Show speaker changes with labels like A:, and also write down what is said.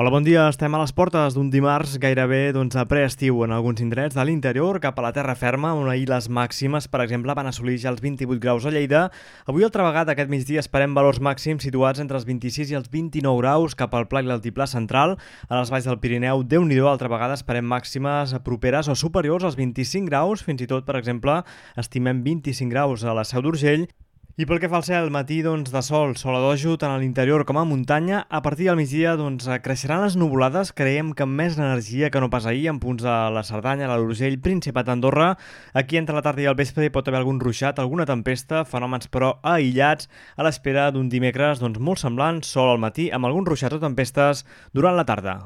A: Hola, bon dia. Estem a les portes d'un dimarts gairebé doncs, a preestiu en alguns indrets de l'interior cap a la terra ferma, on ahir les màximes, per exemple, van assolir ja els 28 graus a Lleida. Avui, altra vegada, aquest migdia esperem valors màxims situats entre els 26 i els 29 graus cap al pla i l'altiplà central. A les valls del Pirineu, déu nhi altra vegada esperem màximes properes o superiors als 25 graus. Fins i tot, per exemple, estimem 25 graus a la Seu d'Urgell i pel que fa al cel, matí doncs, de sol, sol a dojo, tant a l'interior com a muntanya. A partir del migdia doncs, creixeran les nuvolades, creiem que amb més energia que no pas ahir, en punts de la Cerdanya, l'Urgell, Principat d'Andorra. Aquí entre la tarda i el vespre hi pot haver algun ruixat, alguna tempesta, fenòmens però aïllats, a l'espera d'un dimecres doncs, molt semblant, sol al matí, amb alguns ruixats o tempestes durant la tarda.